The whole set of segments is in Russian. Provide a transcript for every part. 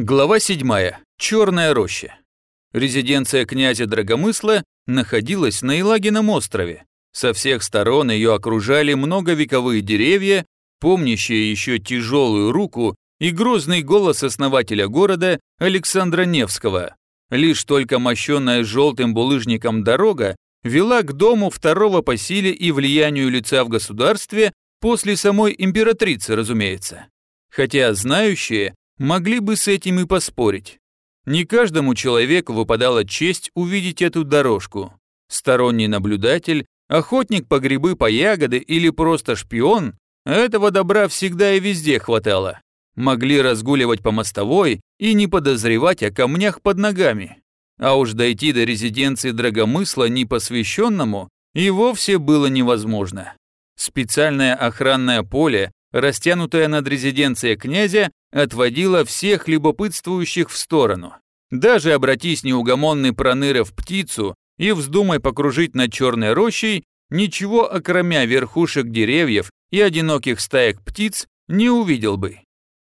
Глава 7. Черная роща. Резиденция князя Драгомысла находилась на Илагином острове. Со всех сторон ее окружали многовековые деревья, помнящие еще тяжелую руку и грозный голос основателя города Александра Невского. Лишь только мощенная желтым булыжником дорога вела к дому второго по силе и влиянию лица в государстве после самой императрицы, разумеется. Хотя знающие могли бы с этим и поспорить. Не каждому человеку выпадала честь увидеть эту дорожку. Сторонний наблюдатель, охотник по грибы, по ягоды или просто шпион, этого добра всегда и везде хватало. Могли разгуливать по мостовой и не подозревать о камнях под ногами. А уж дойти до резиденции Драгомысла непосвященному и вовсе было невозможно. Специальное охранное поле, растянутое над резиденцией князя, отводило всех любопытствующих в сторону. Даже обратись неугомонный проныра в птицу и вздумай покружить над черной рощей, ничего окромя верхушек деревьев и одиноких стаек птиц не увидел бы.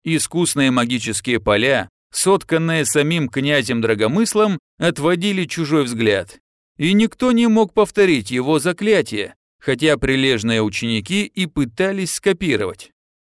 Искусные магические поля, сотканные самим князем Драгомыслом, отводили чужой взгляд. И никто не мог повторить его заклятие, хотя прилежные ученики и пытались скопировать.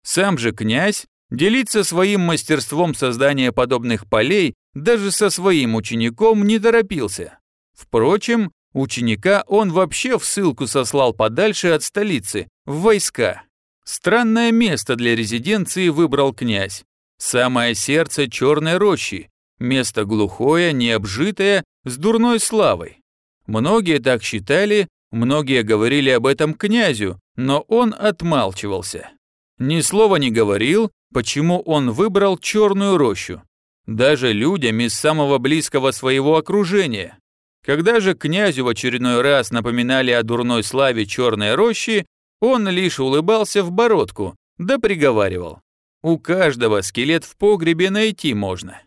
Сам же князь делиться своим мастерством создания подобных полей даже со своим учеником не торопился. Впрочем, ученика он вообще в ссылку сослал подальше от столицы, в войска. Странное место для резиденции выбрал князь. Самое сердце черной рощи, место глухое, необжитое, с дурной славой. Многие так считали, Многие говорили об этом князю, но он отмалчивался. Ни слова не говорил, почему он выбрал черную рощу. Даже людям из самого близкого своего окружения. Когда же князю в очередной раз напоминали о дурной славе черной рощи, он лишь улыбался в бородку, да приговаривал. У каждого скелет в погребе найти можно.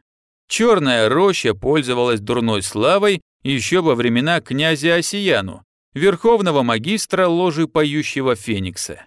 Черная роща пользовалась дурной славой еще во времена князя Осияну, верховного магистра ложи поющего феникса.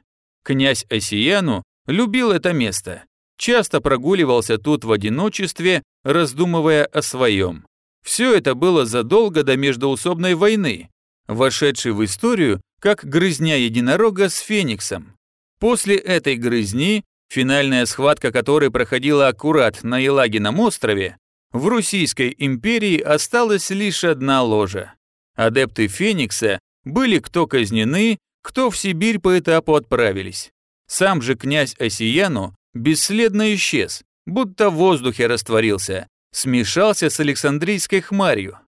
Князь Осияну любил это место, часто прогуливался тут в одиночестве, раздумывая о своем. Все это было задолго до междоусобной войны, вошедшей в историю как грызня единорога с фениксом. После этой грызни, финальная схватка которой проходила аккурат на Елагином острове, в Российской империи осталась лишь одна ложа. Адепты Феникса были кто казнены, кто в Сибирь по этапу отправились. Сам же князь Осияну бесследно исчез, будто в воздухе растворился, смешался с Александрийской хмарью.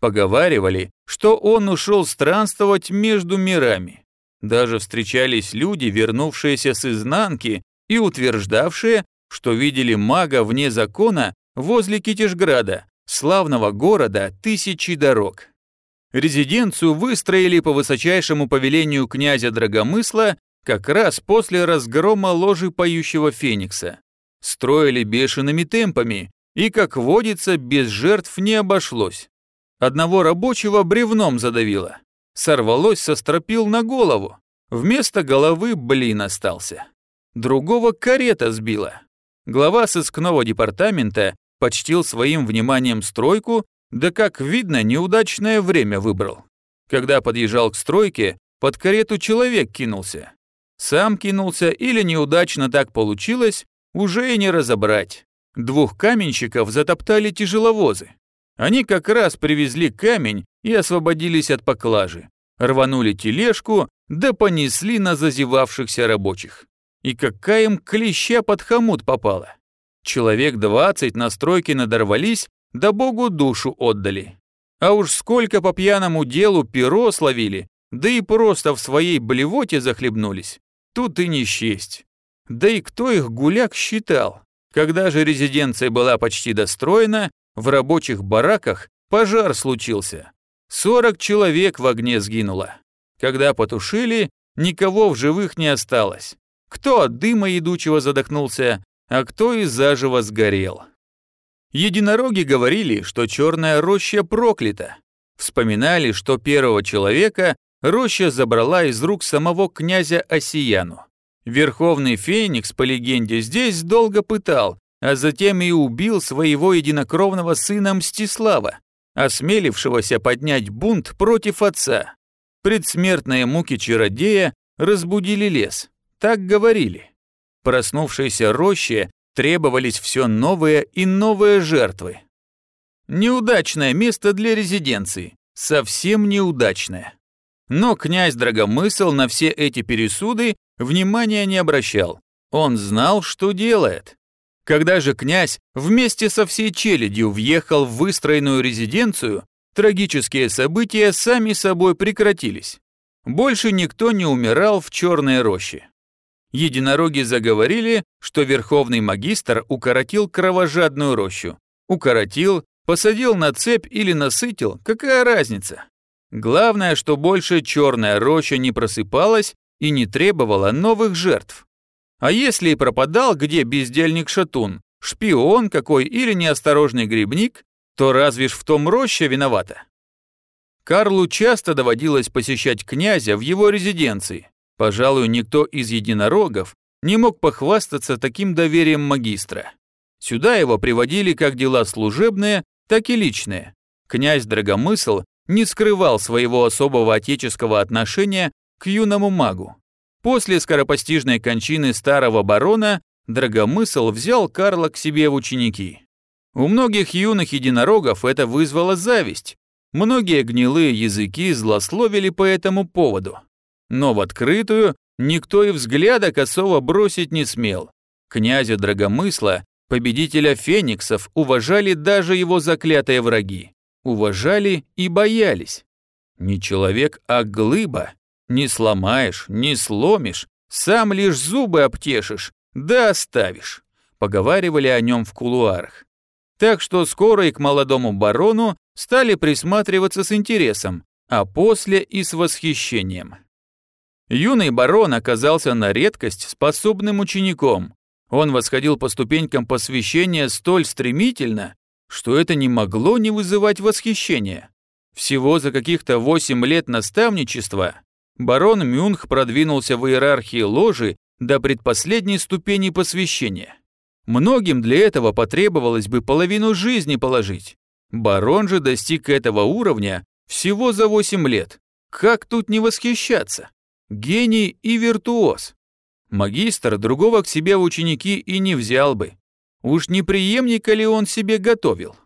Поговаривали, что он ушел странствовать между мирами. Даже встречались люди, вернувшиеся с изнанки и утверждавшие, что видели мага вне закона возле Китежграда, славного города тысячи дорог. Резиденцию выстроили по высочайшему повелению князя Драгомысла как раз после разгрома ложи поющего феникса. Строили бешеными темпами, и, как водится, без жертв не обошлось. Одного рабочего бревном задавило. Сорвалось со стропил на голову. Вместо головы блин остался. Другого карета сбила. Глава сыскного департамента почтил своим вниманием стройку да как видно, неудачное время выбрал. Когда подъезжал к стройке, под карету человек кинулся. Сам кинулся или неудачно так получилось, уже и не разобрать. Двух каменщиков затоптали тяжеловозы. Они как раз привезли камень и освободились от поклажи. Рванули тележку, да понесли на зазевавшихся рабочих. И какая им клеща под хомут попала. Человек двадцать на стройке надорвались да Богу душу отдали. А уж сколько по пьяному делу перо словили, да и просто в своей блевоте захлебнулись. Тут и не счесть. Да и кто их гуляк считал? Когда же резиденция была почти достроена, в рабочих бараках пожар случился. 40 человек в огне сгинуло. Когда потушили, никого в живых не осталось. Кто от дыма едучего задохнулся, а кто и заживо сгорел. Единороги говорили, что черная роща проклята. Вспоминали, что первого человека роща забрала из рук самого князя Осияну. Верховный Феникс, по легенде, здесь долго пытал, а затем и убил своего единокровного сына Мстислава, осмелившегося поднять бунт против отца. Предсмертные муки чародея разбудили лес, так говорили. Проснувшейся роще требовались все новые и новые жертвы. Неудачное место для резиденции, совсем неудачное. Но князь Драгомысл на все эти пересуды внимания не обращал. Он знал, что делает. Когда же князь вместе со всей челядью въехал в выстроенную резиденцию, трагические события сами собой прекратились. Больше никто не умирал в черной роще. Единороги заговорили, что верховный магистр укоротил кровожадную рощу. Укоротил, посадил на цепь или насытил, какая разница? Главное, что больше черная роща не просыпалась и не требовала новых жертв. А если и пропадал где бездельник-шатун, шпион какой или неосторожный грибник, то разве ж в том роща виновата? Карлу часто доводилось посещать князя в его резиденции. Пожалуй, никто из единорогов не мог похвастаться таким доверием магистра. Сюда его приводили как дела служебные, так и личные. Князь Драгомысл не скрывал своего особого отеческого отношения к юному магу. После скоропостижной кончины старого барона Драгомысл взял Карла к себе в ученики. У многих юных единорогов это вызвало зависть. Многие гнилые языки злословили по этому поводу. Но в открытую никто и взгляда косого бросить не смел. Князя Драгомысла, победителя фениксов, уважали даже его заклятые враги. Уважали и боялись. Не человек, а глыба, не сломаешь, не сломишь, сам лишь зубы обтешишь, да оставишь. Поговаривали о нем в кулуарах. Так что скоро и к молодому барону стали присматриваться с интересом, а после и с восхищением. Юный барон оказался на редкость способным учеником. Он восходил по ступенькам посвящения столь стремительно, что это не могло не вызывать восхищения. Всего за каких-то восемь лет наставничества барон Мюнх продвинулся в иерархии ложи до предпоследней ступени посвящения. Многим для этого потребовалось бы половину жизни положить. Барон же достиг этого уровня всего за 8 лет. Как тут не восхищаться? Гений и виртуоз. Магистр другого к себе в ученики и не взял бы. Уж не преемника ли он себе готовил?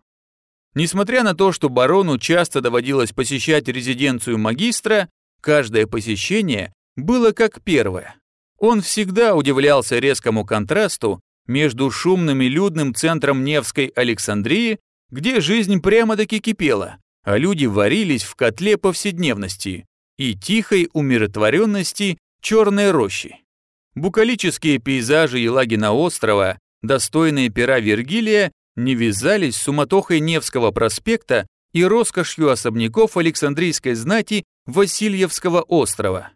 Несмотря на то, что барону часто доводилось посещать резиденцию магистра, Каждое посещение было как первое. Он всегда удивлялся резкому контрасту между шумным и людным центром Невской Александрии, где жизнь прямо-таки кипела, а люди варились в котле повседневности, и тихой умиротворенности черной рощи. Букалические пейзажи Елагина острова, достойные пера Вергилия, не вязались с суматохой Невского проспекта и роскошью особняков Александрийской знати Васильевского острова.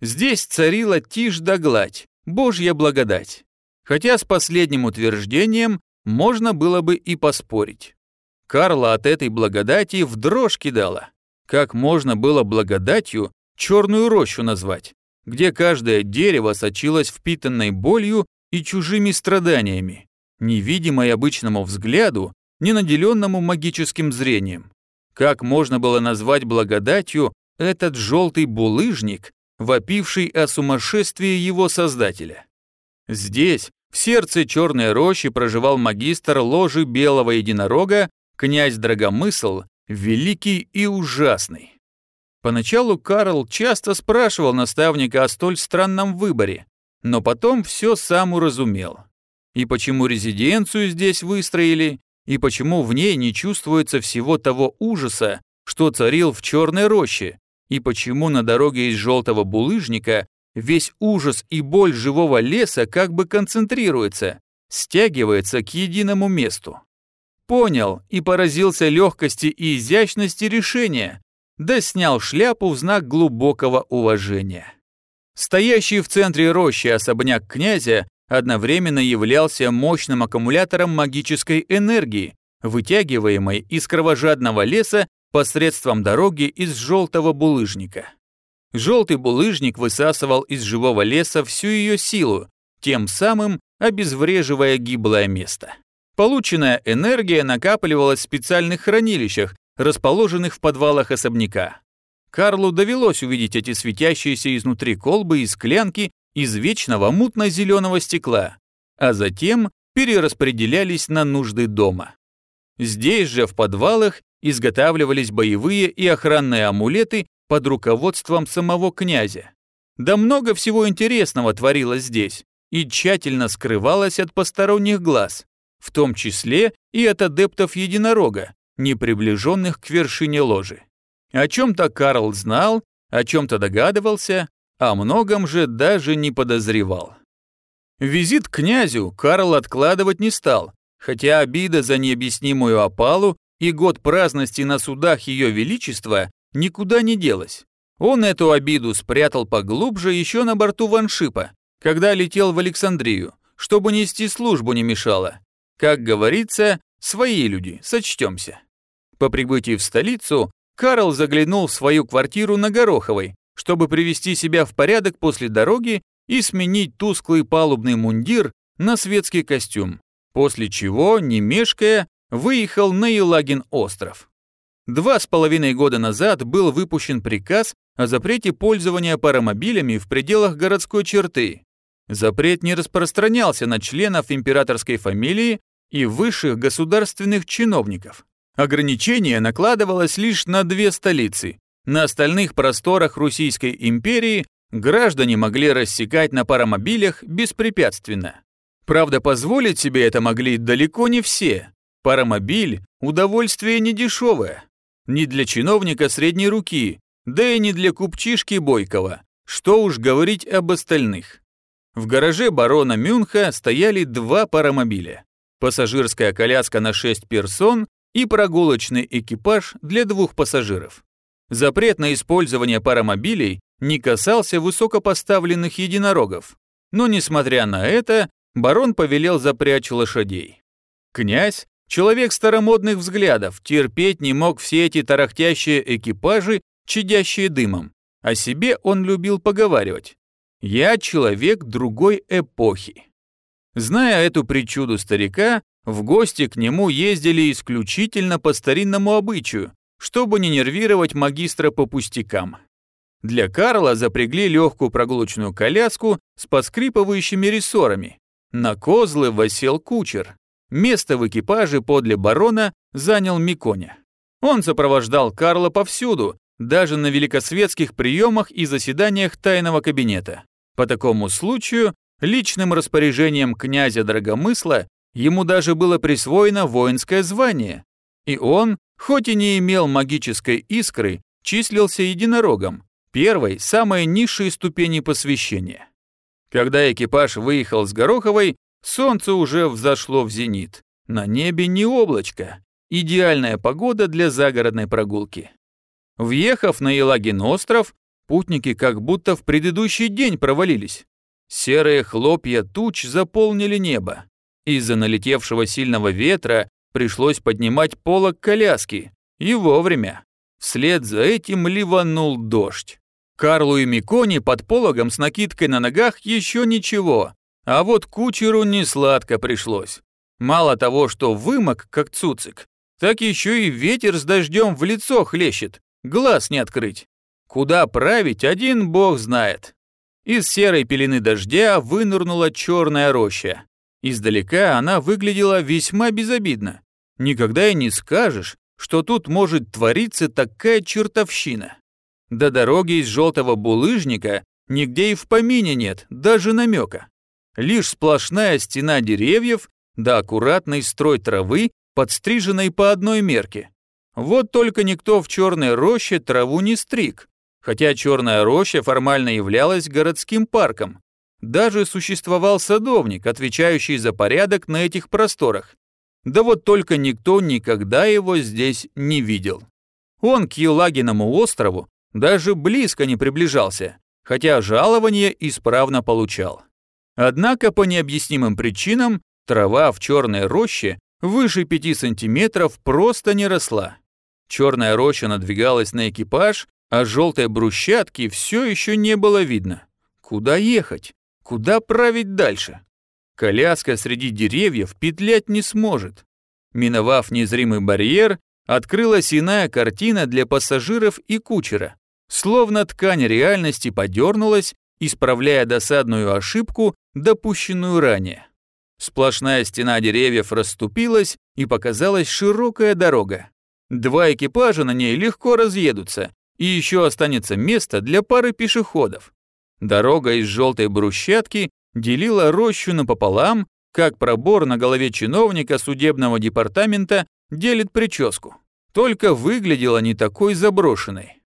Здесь царила тишь да гладь, божья благодать. Хотя с последним утверждением можно было бы и поспорить. Карла от этой благодати в дрожь кидала. Как можно было благодатью черную рощу назвать, где каждое дерево сочилось впитанной болью и чужими страданиями, невидимой обычному взгляду, не наделенному магическим зрением. Как можно было назвать благодатью этот желтый булыжник, вопивший о сумасшествии его создателя. Здесь, в сердце черной рощи, проживал магистр ложи белого единорога, князь Драгомысл, великий и ужасный. Поначалу Карл часто спрашивал наставника о столь странном выборе, но потом все сам уразумел. И почему резиденцию здесь выстроили, и почему в ней не чувствуется всего того ужаса, что царил в черной роще, и почему на дороге из желтого булыжника весь ужас и боль живого леса как бы концентрируется, стягивается к единому месту. Понял и поразился легкости и изящности решения, да снял шляпу в знак глубокого уважения. Стоящий в центре рощи особняк князя одновременно являлся мощным аккумулятором магической энергии, вытягиваемой из кровожадного леса посредством дороги из желтого булыжника. Желтый булыжник высасывал из живого леса всю ее силу, тем самым обезвреживая гиблое место. Полученная энергия накапливалась в специальных хранилищах, расположенных в подвалах особняка. Карлу довелось увидеть эти светящиеся изнутри колбы и склянки из вечного мутно-зеленого стекла, а затем перераспределялись на нужды дома. Здесь же, в подвалах, изготавливались боевые и охранные амулеты под руководством самого князя. Да много всего интересного творилось здесь и тщательно скрывалось от посторонних глаз, в том числе и от адептов единорога, не приближенных к вершине ложи. О чем-то Карл знал, о чем-то догадывался, о многом же даже не подозревал. Визит к князю Карл откладывать не стал, хотя обида за необъяснимую опалу и год праздности на судах Ее Величества никуда не делась. Он эту обиду спрятал поглубже еще на борту ваншипа, когда летел в Александрию, чтобы нести службу не мешало. Как говорится, свои люди, сочтемся. По прибытии в столицу Карл заглянул в свою квартиру на Гороховой, чтобы привести себя в порядок после дороги и сменить тусклый палубный мундир на светский костюм, после чего, не мешкая, выехал на Елагин остров. Два с половиной года назад был выпущен приказ о запрете пользования паромобилями в пределах городской черты. Запрет не распространялся на членов императорской фамилии и высших государственных чиновников. Ограничение накладывалось лишь на две столицы. На остальных просторах Российской империи граждане могли рассекать на паромобилях беспрепятственно. Правда, позволить себе это могли далеко не все. Паромобиль – удовольствие недешевое. Не для чиновника средней руки, да и не для купчишки Бойкова. Что уж говорить об остальных. В гараже барона Мюнха стояли два паромобиля. Пассажирская коляска на 6 персон и прогулочный экипаж для двух пассажиров. Запрет на использование паромобилей не касался высокопоставленных единорогов. Но, несмотря на это, барон повелел запрячь лошадей. Князь, человек старомодных взглядов, терпеть не мог все эти тарахтящие экипажи чадящие дымом. О себе он любил поговаривать. «Я человек другой эпохи». Зная эту причуду старика, в гости к нему ездили исключительно по старинному обычаю, чтобы не нервировать магистра по пустякам. Для Карла запрягли легкую прогулочную коляску с поскрипывающими рессорами. На козлы восел кучер. Место в экипаже подле барона занял Миконя. Он сопровождал Карла повсюду, даже на великосветских приемах и заседаниях тайного кабинета. По такому случаю, личным распоряжением князя Драгомысла ему даже было присвоено воинское звание, и он, хоть и не имел магической искры, числился единорогом, первой, самой низшей ступени посвящения. Когда экипаж выехал с Гороховой, солнце уже взошло в зенит. На небе не облачко. Идеальная погода для загородной прогулки. Въехав на Елагин остров, путники как будто в предыдущий день провалились. Серые хлопья туч заполнили небо. Из-за налетевшего сильного ветра пришлось поднимать полок коляски. И вовремя. Вслед за этим ливанул дождь. Карлу и Микони под пологом с накидкой на ногах еще ничего, а вот кучеру не сладко пришлось. Мало того, что вымок, как цуцик, так еще и ветер с дождем в лицо хлещет, глаз не открыть. Куда править, один бог знает. Из серой пелены дождя вынырнула черная роща. Издалека она выглядела весьма безобидно. Никогда и не скажешь, что тут может твориться такая чертовщина. До дороги из желтого булыжника нигде и в помине нет, даже намека. Лишь сплошная стена деревьев да аккуратный строй травы, подстриженной по одной мерке. Вот только никто в черной роще траву не стриг, хотя черная роща формально являлась городским парком. Даже существовал садовник, отвечающий за порядок на этих просторах. Да вот только никто никогда его здесь не видел. Он к Елагиному острову даже близко не приближался, хотя жалование исправно получал. Однако по необъяснимым причинам трава в черной роще выше 5 сантиметров просто не росла. Черная роща надвигалась на экипаж, а желтой брусчатки все еще не было видно. Куда ехать? Куда править дальше? Коляска среди деревьев петлять не сможет. Миновав незримый барьер, открылась иная картина для пассажиров и кучера. Словно ткань реальности подернулась, исправляя досадную ошибку, допущенную ранее. Сплошная стена деревьев расступилась, и показалась широкая дорога. Два экипажа на ней легко разъедутся, и еще останется место для пары пешеходов. Дорога из желтой брусчатки делила рощу напополам, как пробор на голове чиновника судебного департамента делит прическу. Только выглядела не такой заброшенной.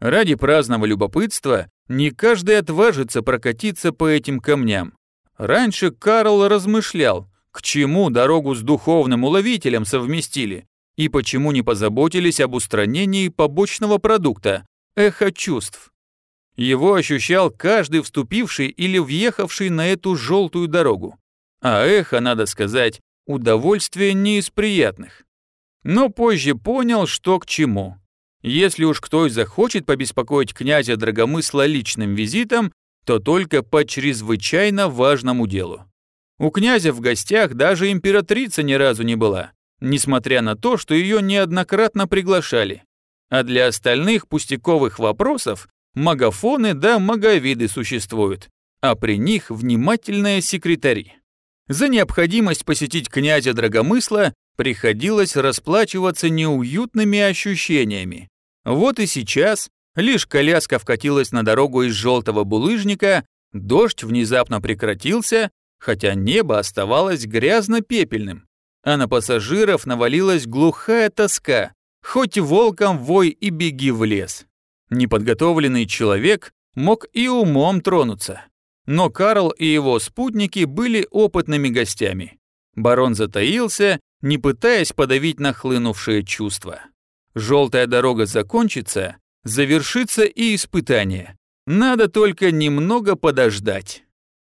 Ради праздного любопытства не каждый отважится прокатиться по этим камням. Раньше Карл размышлял, к чему дорогу с духовным уловителем совместили и почему не позаботились об устранении побочного продукта – эхо чувств. Его ощущал каждый вступивший или въехавший на эту желтую дорогу. А эхо, надо сказать, удовольствие не из приятных. Но позже понял, что к чему. Если уж кто и захочет побеспокоить князя Драгомысла личным визитом, то только по чрезвычайно важному делу. У князя в гостях даже императрица ни разу не была, несмотря на то, что ее неоднократно приглашали. А для остальных пустяковых вопросов магафоны да маговиды существуют, а при них внимательные секретари. За необходимость посетить князя Драгомысла приходилось расплачиваться неуютными ощущениями. Вот и сейчас Лишь коляска вкатилась на дорогу из желтого булыжника, дождь внезапно прекратился, хотя небо оставалось грязно-пепельным, а на пассажиров навалилась глухая тоска, хоть волком вой и беги в лес. Неподготовленный человек мог и умом тронуться. Но Карл и его спутники были опытными гостями. Барон затаился, не пытаясь подавить нахлынувшие чувства. Желтая дорога закончится, завершится и испытание. Надо только немного подождать.